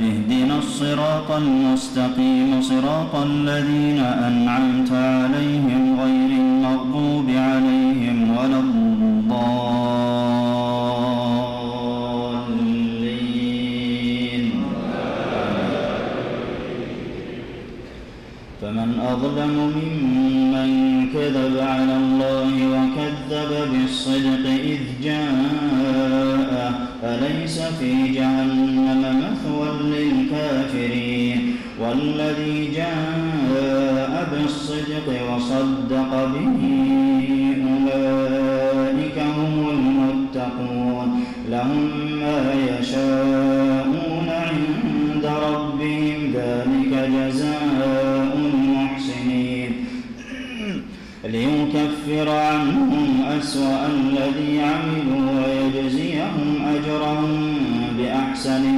اهدنا الصراط المستقيم صراط الذين أنعمت عليهم غير المغضوب عليهم ولا الضالين. فمن أظلم ممن كذب على الله وكذب بالصدق إذ جاء أليس في جهنم وصدق به أولئك هم المتقون. لهم ما يشاءون عند ربهم ذلك جزاء المحسنين. ليكفر عنهم أسوأ الذي عملوا ويجزيهم أجرهم بأحسن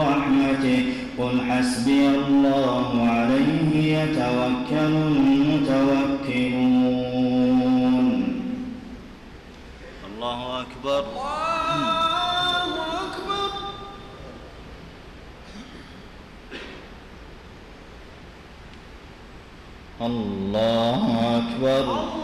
رحمته قل حسبي الله عليه يتوكل المتوكلون. الله أكبر. الله أكبر.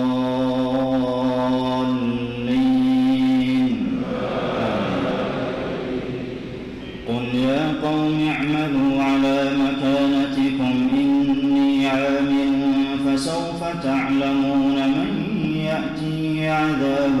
يأتي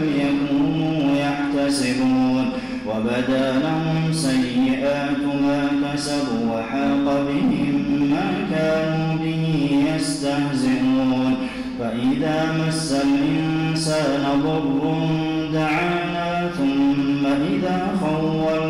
لم يكونوا يحتسبون. وبدا لهم سيئات ما كسبوا وحاق بهم ما كانوا به يستهزئون. فإذا مس الإنسان ضر دعانا ثم إذا خولناه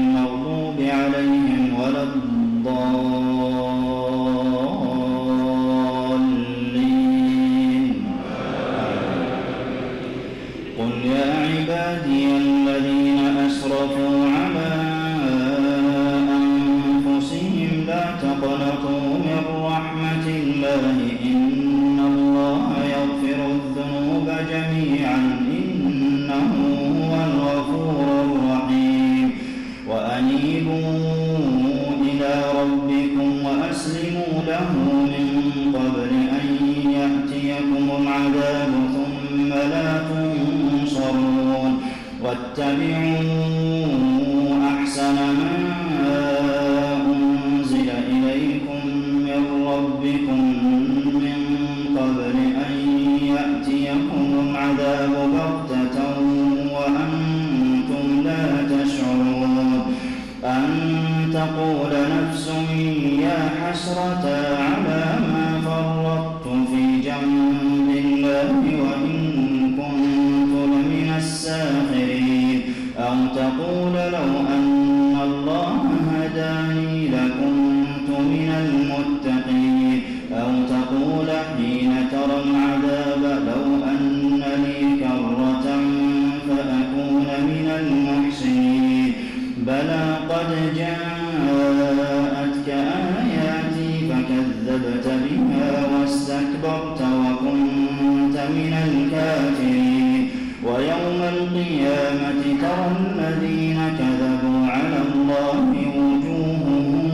واستكبرت وكنت من الكافرين. ويوم القيامة ترى الذين كذبوا على الله وجوههم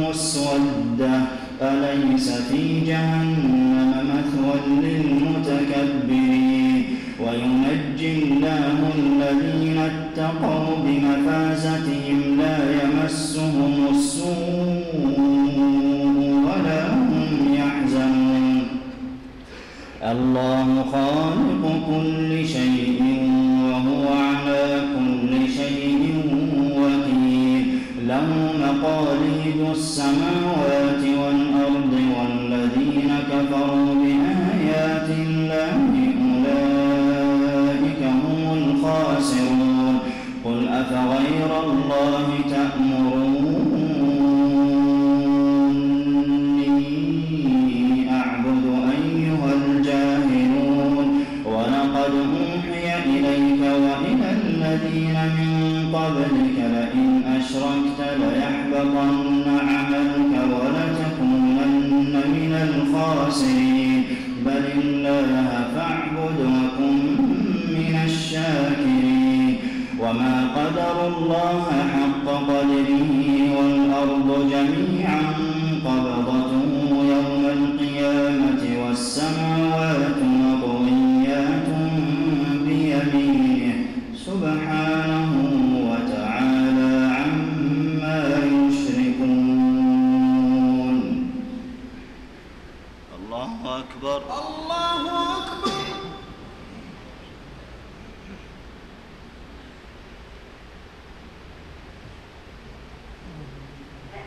مسودة. أليس في جهنم كل شيء وهو على كل شيء وكيل. له مقاليد السماوات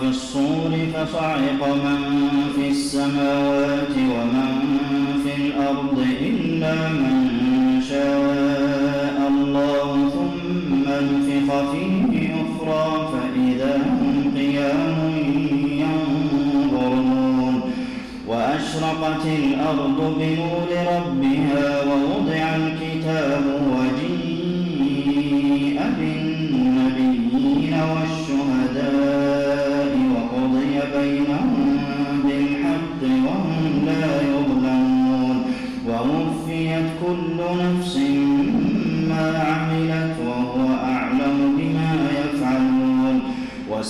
في الصور فصعق من في السماوات ومن في الأرض إلا من شاء الله ثم نفخ فيه أخرى فإذا هم قيام ينظرون وأشرقت الأرض بنور ربها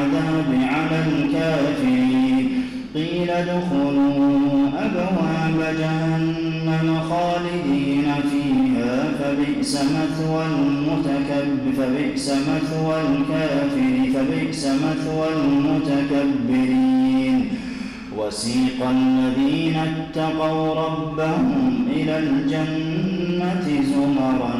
العذاب على الكافرين. قيل ادخلوا أبواب جهنم خالدين فيها فبئس مثوى المتكبر فبئس مثوى الكافر فبئس مثوى المتكبرين. وسيق الذين اتقوا ربهم إلى الجنة زمرا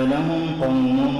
قبلهم قوم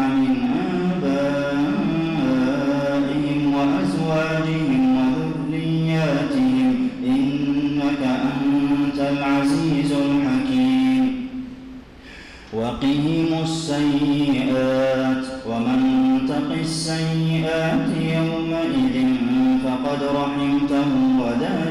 وقهم السيئات ومن تق السيئات يومئذ فقد رحمته وذلك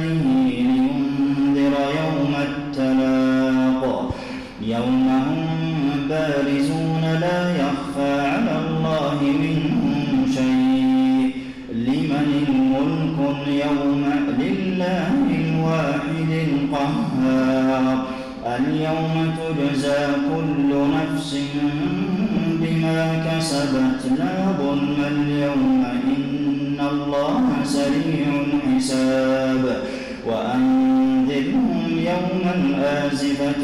اليوم تجزى كل نفس بما كسبت لا ظلم اليوم إن الله سريع الحساب. وأنذرهم يوم الآزفة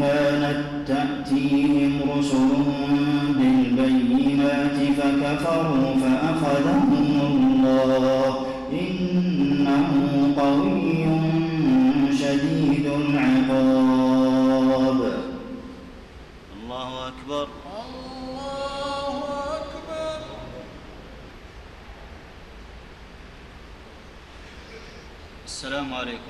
كانت تأتيهم رسلهم بالبينات فكفروا فأخذهم الله. إنه قوي شديد العقاب. الله أكبر. الله أكبر. السلام عليكم.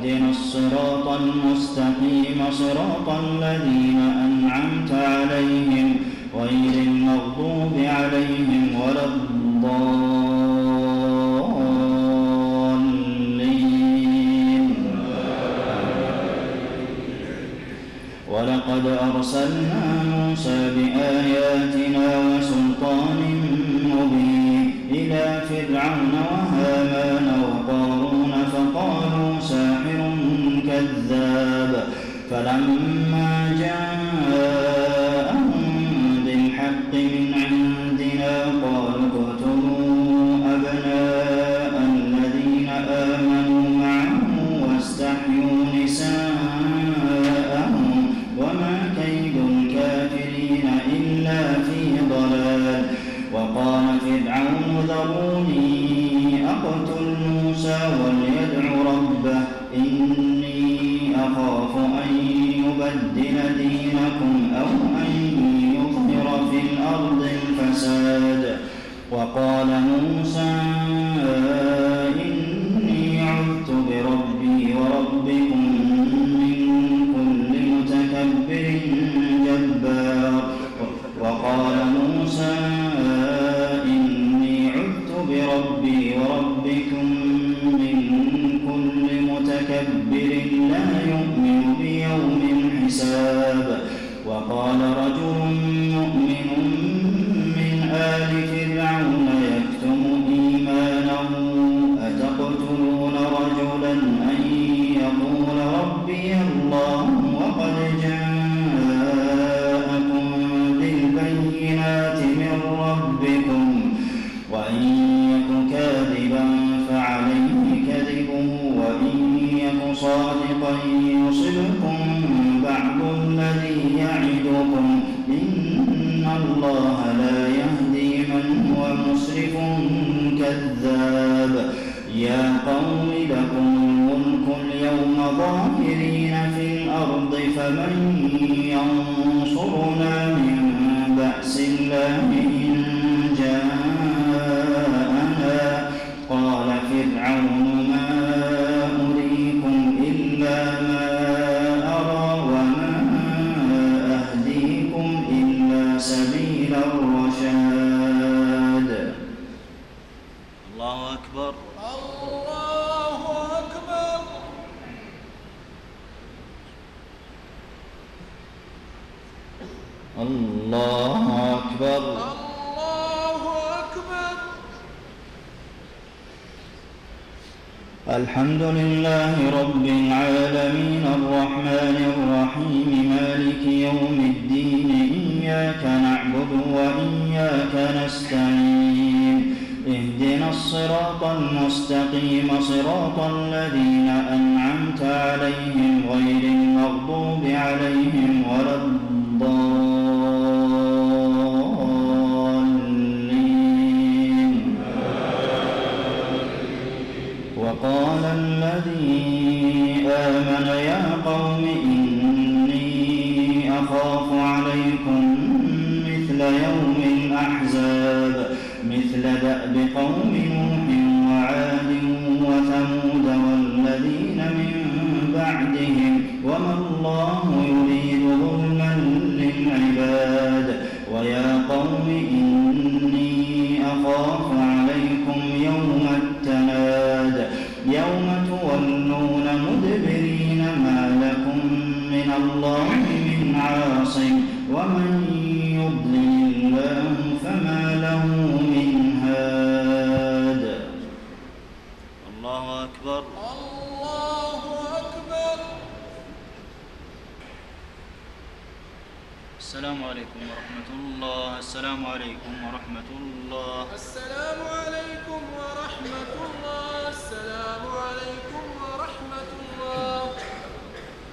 اهدنا الصراط المستقيم صراط الذين أنعمت عليهم غير المغضوب عليهم ولا الضالين. ولقد أرسلنا موسى بآياتنا فلما يعدكم. إن الله لا يهدي من هو مسرف كذاب. يا قوم لكم الملك اليوم ظاهرين في الأرض فمن ينصرنا من بأس الله. الله من عاصم ومن يضلل الله فما له من هاد. الله أكبر. الله أكبر. السلام عليكم ورحمة الله. السلام عليكم ورحمة الله.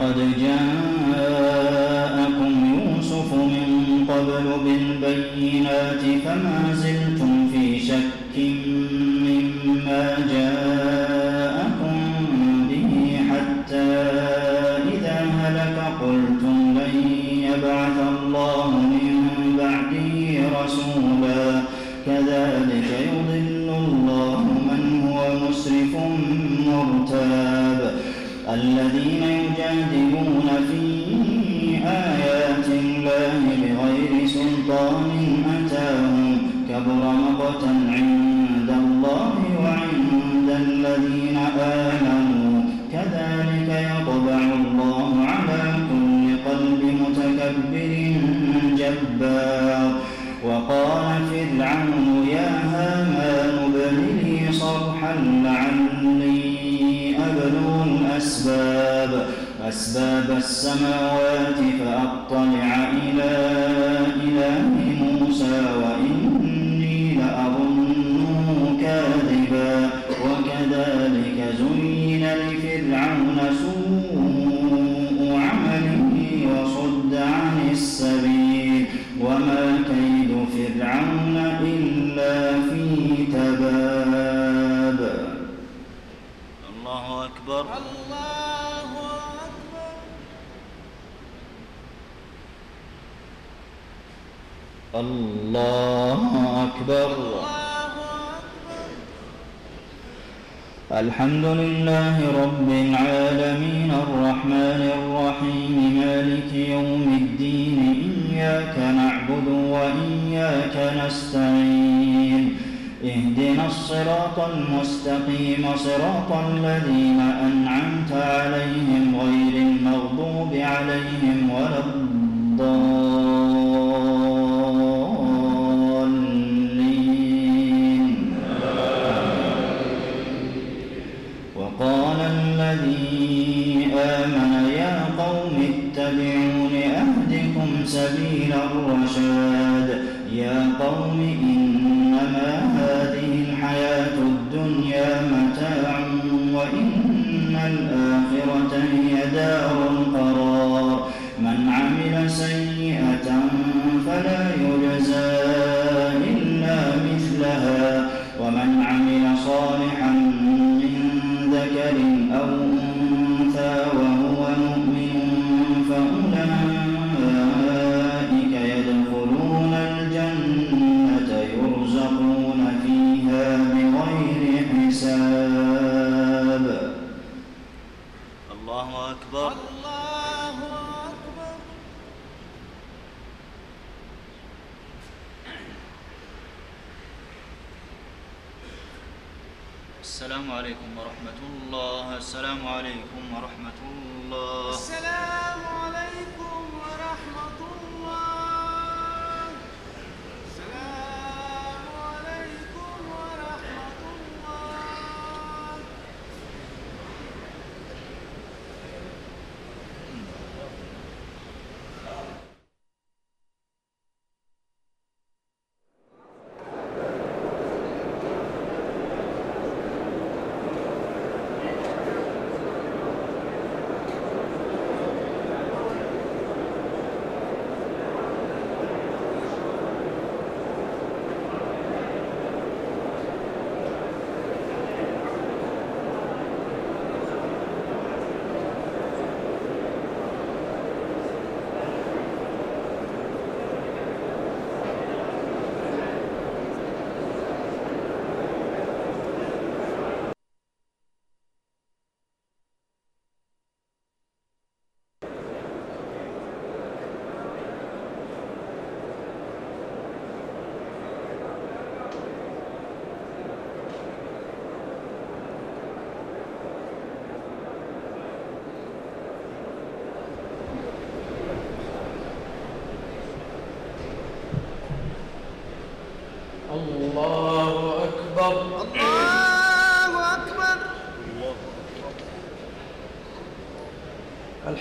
لقد جاء العالمين الحمد لله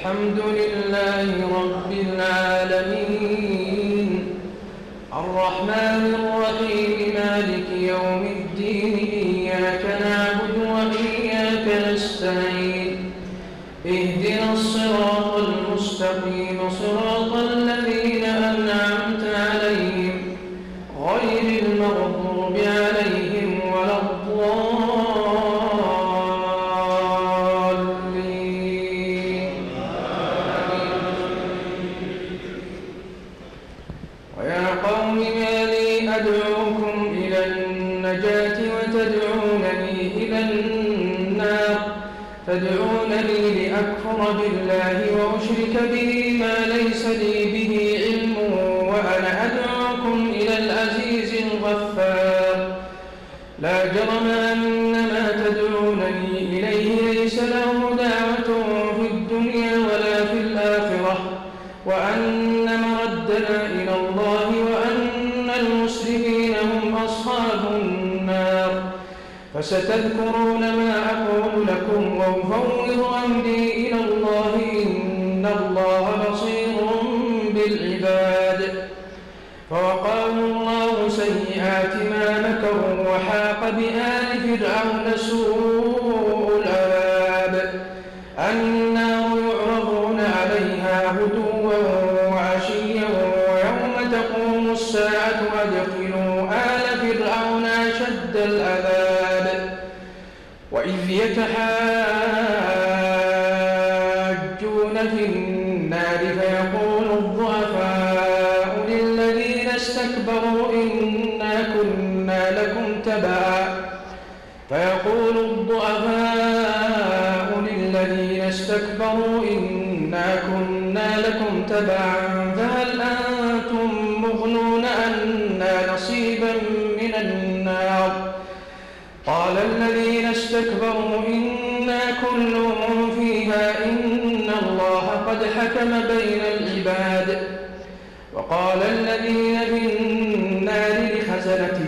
الحمد لله فستذكرون ما أقول لكم وأفوض أمري إلى الله إن الله بصير بالعباد. فوقاه الله سيئات ما مكروا وحاق بآل فرعون سوء العذاب. النار يعرضون عليها غدوا وعشيا ويوم تقوم الساعة أدخلوا يتحاجون في النار فيقول الضعفاء للذين استكبروا إنا كنا لكم تبعا. فيقول الضعفاء للذين استكبروا إنا كنا لكم تبعا.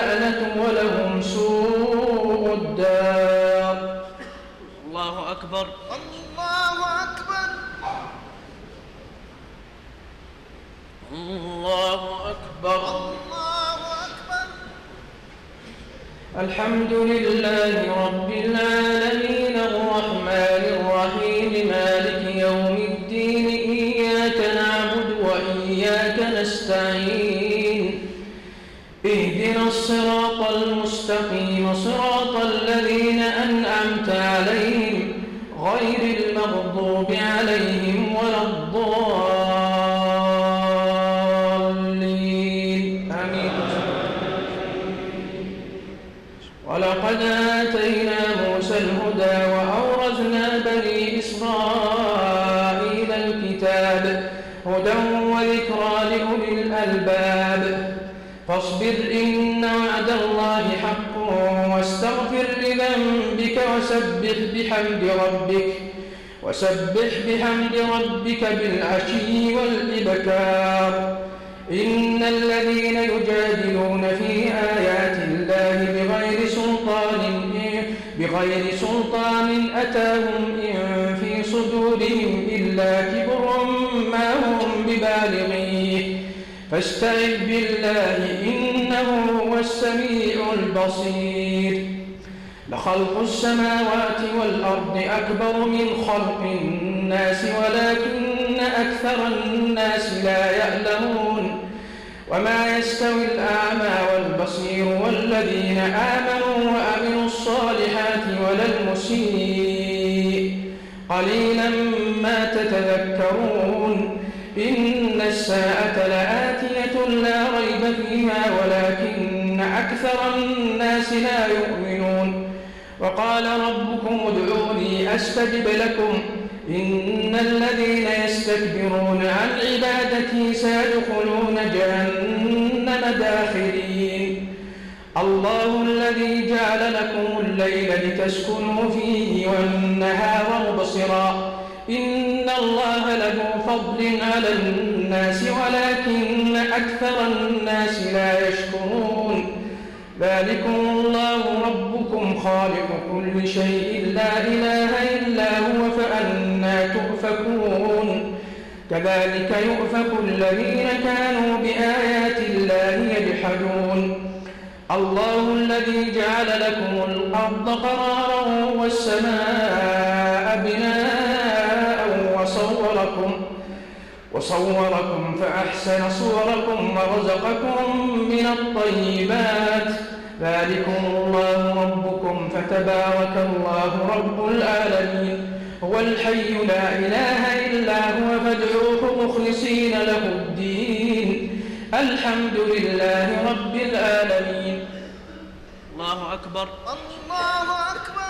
ولهم اللعنة ولهم سوء الدار. الله أكبر. الله أكبر. الله أكبر. الله أكبر. الحمد لله رب العالمين الرحمن الرحيم مالك اهدنا الصراط المستقيم صراط الذين أنعمت عليهم غير المغضوب عليهم ولا الضالين. آمين. ولقد آتينا موسى الهدى وأورثنا بني إسرائيل الكتاب هدى وذكرى لأولي الألباب. فاصبر إن وعد الله حق واستغفر لذنبك وسبح بحمد ربك وسبح بحمد ربك بالعشي والإبكار. إن الذين يجادلون في آيات الله بغير سلطان بغير سلطان أتاهم إن في صدورهم إلا كبر فاستعذ بالله إنه هو السميع البصير. لخلق السماوات والأرض أكبر من خلق الناس ولكن أكثر الناس لا يعلمون. وما يستوي الأعمى والبصير والذين آمنوا وأمنوا الصالحات ولا المسيء. قليلا ما تتذكرون. إن الساعة لآتية لا ريب فيها ولكن أكثر الناس لا يؤمنون. وقال ربكم ادعوني أستجب لكم. إن الذين يستكبرون عن عبادتي سيدخلون جهنم داخرين. الله الذي جعل لكم الليل لتسكنوا فيه والنهار مبصرا. إن الله له فضل على الناس ولكن أكثر الناس لا يشكرون. ذلكم الله ربكم خالق كل شيء. لا إله إلا هو فأنا تؤفكون. كذلك يؤفك الذين كانوا بآيات الله يجحدون. الله الذي جعل لكم الأرض قرارا والسماء وصوركم فأحسن صوركم ورزقكم من الطيبات. ذلكم الله ربكم فتبارك الله رب العالمين. هو الحي لا إله إلا هو فادعوه مخلصين له الدين. الحمد لله رب العالمين. الله أكبر. الله أكبر.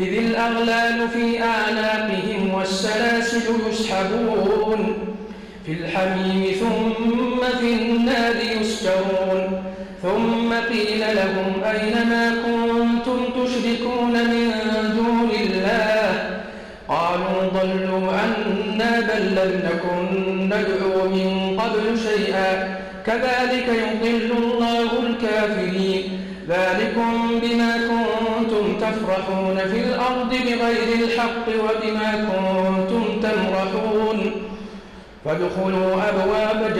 إذ الأغلال في أعناقهم والسلاسل يسحبون في الحميم ثم في النار يسجرون ثم قيل لهم أين ما كنتم تشركون من دون الله؟ قالوا ضلوا عنا بل لم نكن ندعو من قبل شيئا. كذلك يضل الله الكافرين. ذلكم بما تفرحون في الأرض بغير الحق وبما كنتم تمرحون. فادخلوا أبواب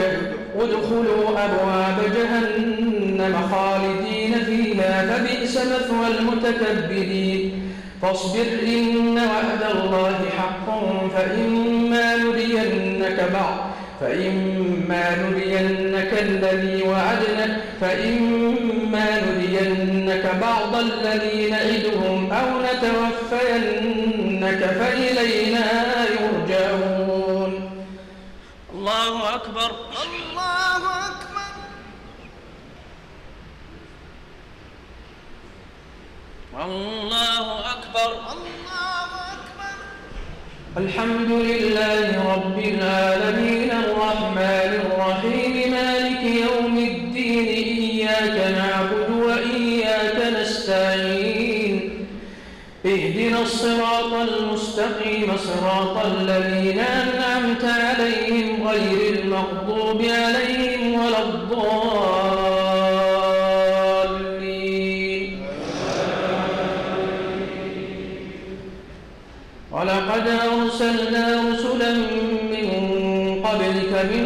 ادخلوا أبواب جهنم خالدين فيها فبئس مثوى المتكبرين. فاصبر إن وعد الله حق فإما نرينك بعض. فإما نرينك الذي وعدنا فإما نرينك بعض الذي نعدهم أو نتوفينك فإلينا يرجعون. الله أكبر. الله أكبر. الله أكبر. الله أكبر. الحمد لله رب العالمين. اهدنا الصراط المستقيم صراط الذين أنعمت عليهم غير المغضوب عليهم ولا الضالين. ولقد أرسلنا رسلا من قبلك من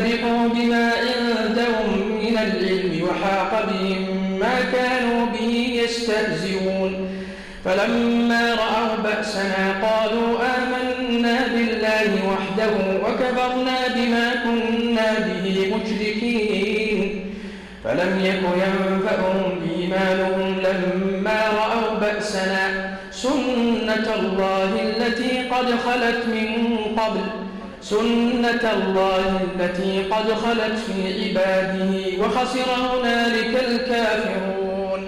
فرحوا بما عندهم من العلم وحاق بهم ما كانوا به يستهزئون. فلما رأوا بأسنا قالوا آمنا بالله وحده وكفرنا بما كنا به مشركين. فلم يك ينفعهم إيمانهم لما رأوا بأسنا سنة الله التي قد خلت من قبل. سنة الله التي قد خلت في عباده وخسر هنالك الكافرون.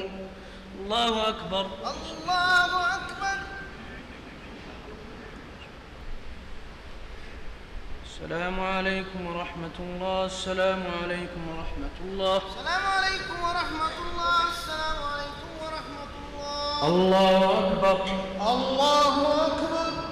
الله أكبر. الله أكبر. السلام عليكم ورحمة الله. السلام عليكم ورحمة الله. السلام عليكم ورحمة الله. السلام عليكم ورحمة الله. الله أكبر. الله أكبر.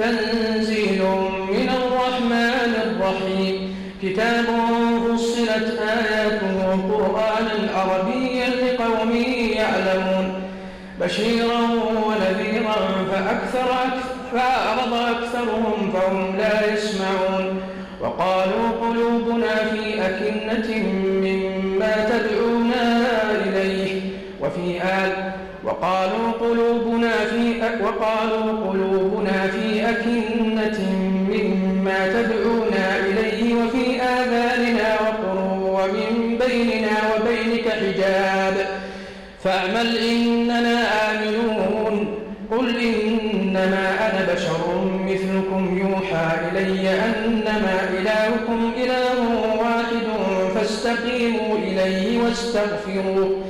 تنزيل من الرحمن الرحيم. كتاب فصلت آياته قرآنا عربيا لقوم يعلمون. بشيرا ونذيرا فأكثر فأعرض أكثرهم فهم لا يسمعون. وقالوا قلوبنا في أكنة مما تدعونا إليه. وفي آل وقالوا قلوبنا في وقالوا قلوبنا في أكنة مما تدعونا إليه وفي آذاننا وقر ومن بيننا وبينك حجاب. فاعمل إننا آمنون. قل إنما أنا بشر مثلكم يوحى إلي أنما إلهكم إله واحد فاستقيموا إليه واستغفروه.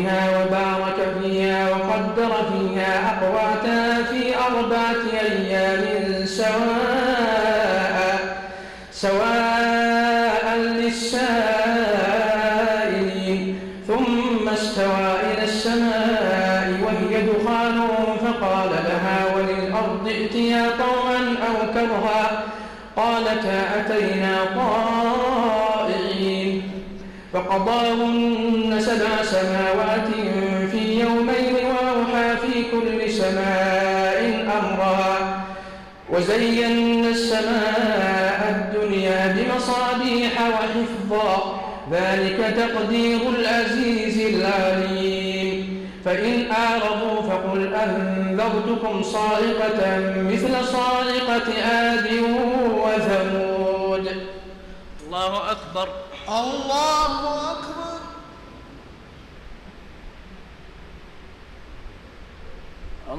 فوقها وبارك فيها وقدر فيها أقواتها في أربعة أيام سواء سواء للسائلين. ثم استوى إلى السماء وهي دخان فقال لها وللأرض ائتيا طوعا أو كرها. قالتا أتينا طائعين. فقضاهن سبع سماوات وزينا السماء الدنيا بمصابيح وحفظا. ذلك تقدير العزيز العليم. فإن أعرضوا فقل أنذرتكم صاعقة مثل صاعقة عاد وثمود. الله أكبر. الله أكبر.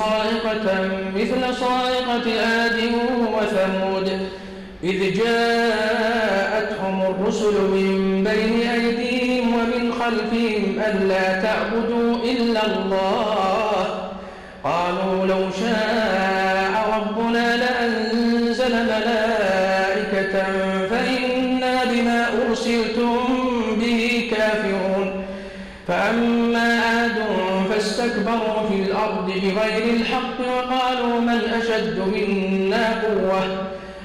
صاعقة مثل صاعقة عاد وثمود. إذ جاءتهم الرسل من بين أيديهم ومن خلفهم ألا تعبدوا إلا الله. وقالوا من أشد منا قوة؟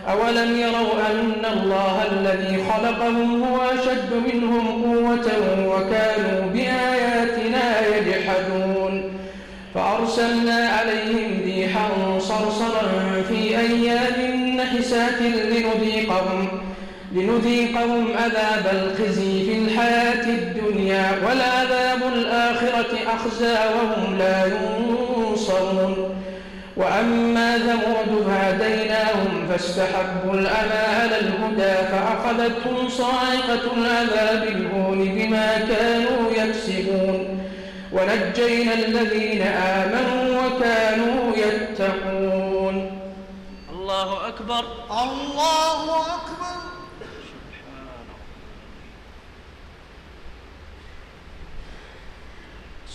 أولم يروا أن الله الذي خلقهم هو أشد منهم قوة وكانوا بآياتنا يجحدون؟ فأرسلنا عليهم ريحا صرصرا في أيام نحسات لنذيقهم لنذيقهم عذاب الخزي في الحياة الدنيا والعذاب الآخرة أخزى وهم لا ينصرون. وأما ثمود فهديناهم فاستحبوا العمى على الهدى فأخذتهم صاعقة العذاب الهون بما كانوا يكسبون. ونجينا الذين آمنوا وكانوا يتقون. الله أكبر. الله أكبر.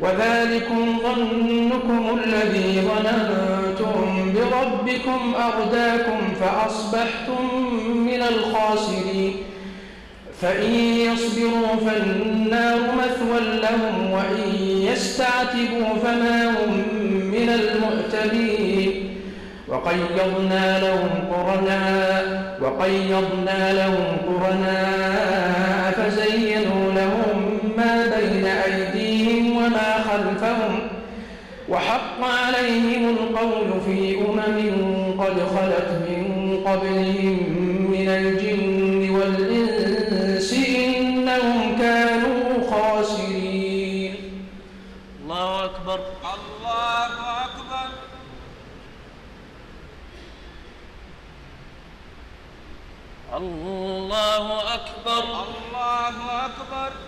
وذلكم ظنكم الذي ظننتم بربكم أرداكم فأصبحتم من الخاسرين. فإن يصبروا فالنار مثوى لهم وإن يستعتبوا فما هم من المؤتمين وقيضنا لهم قرناء وقيضنا لهم قرناء فزينوا وحق عليهم القول في أمم قد خلت من قبلهم من الجن والإنس إنهم كانوا خاسرين. الله أكبر. الله أكبر. الله أكبر. الله أكبر.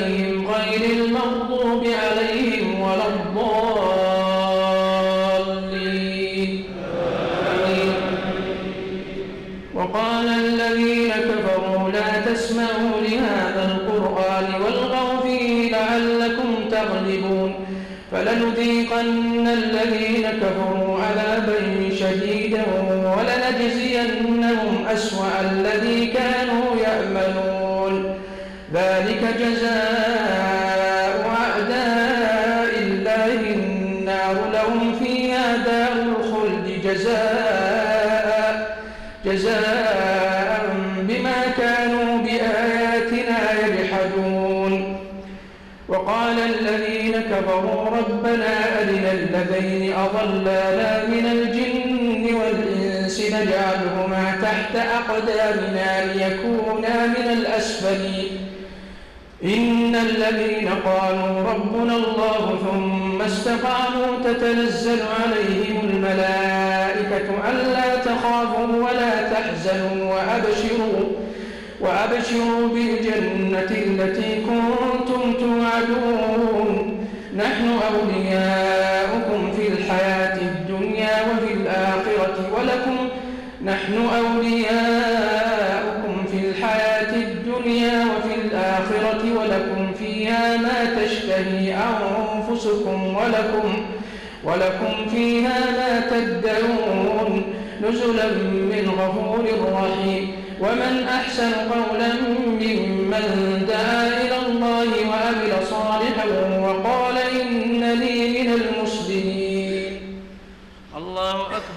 لا تسمعوا لهذا القرآن والغوا فيه لعلكم تغلبون فلنذيقن الذين كفروا عذابا شديدا كفروا ربنا أرنا الذين أضلانا من الجن والإنس نجعلهما تحت أقدامنا ليكونا من الأسفلين إن الذين قالوا ربنا الله ثم استقاموا تتنزل عليهم الملائكة ألا تخافوا ولا تحزنوا وأبشروا وأبشروا بالجنة التي كنتم توعدون. نحن أولياؤكم في الحياة الدنيا وفي الآخرة ولكم نحن أولياؤكم في الحياة الدنيا وفي الآخرة ولكم فيها ما تشتهي أنفسكم ولكم ولكم فيها ما تدعون نزلا من غفور رحيم. ومن أحسن قولا ممن دعا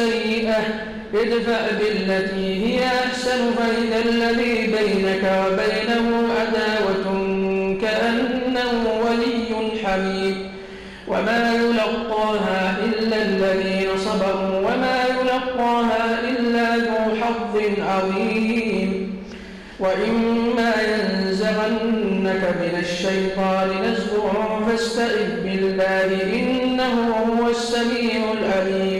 السيئة ادفع بالتي هي أحسن فإذا الذي بينك وبينه عداوة كأنه ولي حميد. وما يلقاها إلا الذين صبروا وما يلقاها إلا ذو حظ عظيم. وإما ينزغنك من الشيطان نزغ فاستعذ بالله إنه هو السميع العليم.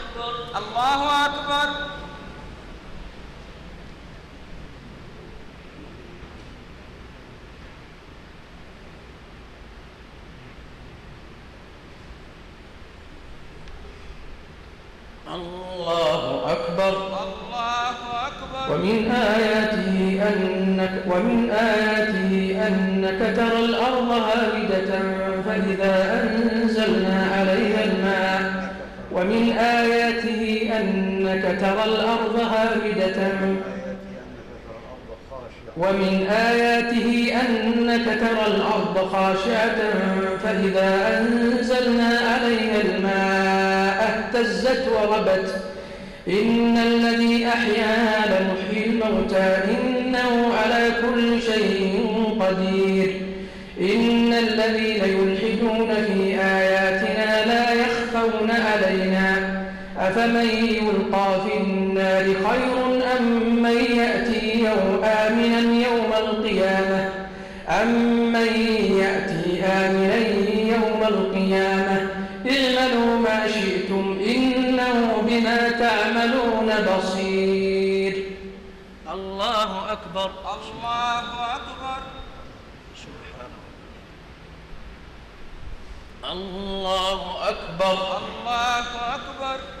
الله أكبر. الله أكبر. الله أكبر. ومن آياته أنك ومن آياته أنك ترى الأرض هامدة فإذا أنزلنا عليها الماء ومن آياته أنك ترى الأرض هامدة. ومن آياته أنك ترى الأرض خاشعة فإذا أنزلنا عليها الماء اهتزت وربت. إن الذي أحياها لمحيي الموتى إنه على كل شيء قدير. إن الذين يلحدون أفمن يلقى في النار خير أم من يأتي يوم آمنا يوم القيامة؟ أم من يأتي آمنا يوم القيامة؟ اعملوا ما شئتم إنه بما تعملون بصير. الله أكبر. الله أكبر. الله أكبر. الله أكبر.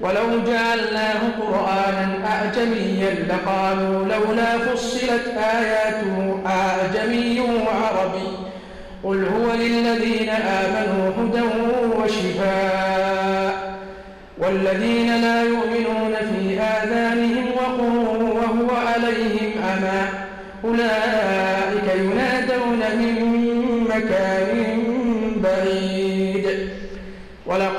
ولو جعلناه قرآنا أعجميا لقالوا لولا فصلت آياته أعجمي وعربي. قل هو للذين آمنوا هدى وشفاء. والذين لا يؤمنون في آذانهم وقر وهو عليهم أمى. أولئك ينادون من مكان